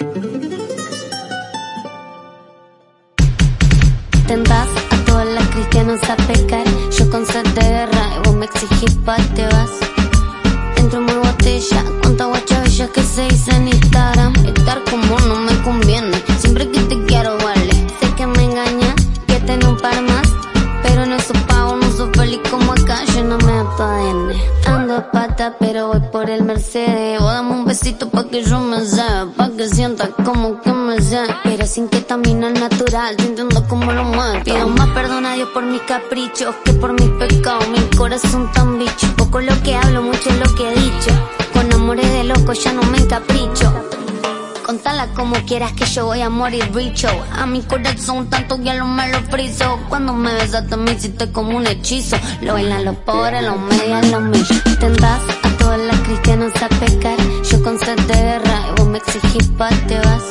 Te'n vas a todas las cristianas a pecar. Yo con sed de guerra y vos me exigís pa' te vas. Entro muy botella, cuántas guachabellas que se dicen en Instagram. Estar Pero voy por el Mercedes. Vos dame un besito pa' que yo me sea, pa' que sienta como que me sea. Pero sin que también al natural, sintiendo como lo muevo. Pido más perdón a Dios por mis caprichos que por mis pecados. Mi corazón tan bicho, poco lo que hablo, mucho lo que he dicho. Con amores de loco ya no me encapricho. Contala como quieras que yo voy a morir bicho. A mi corazón tanto ya lo me lo friso. Cuando me besaste me hiciste como un hechizo. Lo bailan los pobres, los medios, los millos Tentás a todas las cristianas a pecar. Yo con sed de guerra y vos me exigís pa' te vas.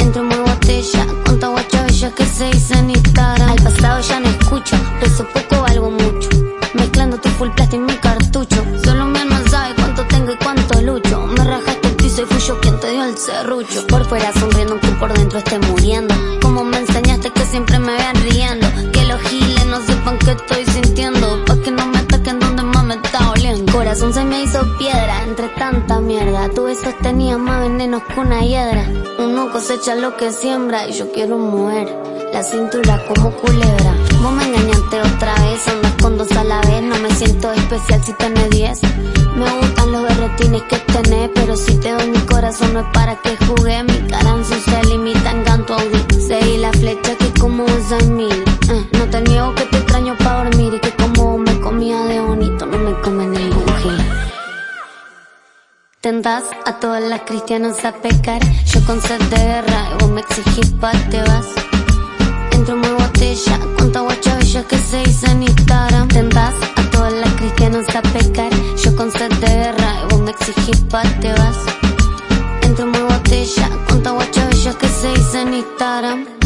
Entro muy botella, cuánta guacha que se dice en Instagram. Al pasado ya no escucho, peso poco valgo mucho. Mezclando tu full plástico Por fuera sonriendo aunque por dentro esté muriendo. Como me enseñaste que siempre me vean riendo. Que los giles no sepan que estoy sintiendo. Pa' que no me ataquen donde más me está oliendo. Corazón se me hizo piedra entre tanta mierda. Tu besos tenía más venenos que una hiedra. Uno cosecha lo que siembra y yo quiero mover La cintura como culebra. Vos me engañaste otra vez, andas con dos a la vez. No me siento especial si tenés diez Pero si te doy mi corazón no es para que jugué Mi caranzo se limita en canto audí Seguí la flecha que como hay mil Eh, No te niego que te extraño pa' dormir Y que como me comía de bonito No me come ningún gil. Tentás a todas las cristianas a pecar. Yo con sed de guerra y vos me exigís pa' te vas. Entro muy botella, cuánta guacha que se dice en Instagram. Tentás a todas las cristianas a pecar pa' te vas. Entro muy botella, cuánta guacha bella que se dice en Instagram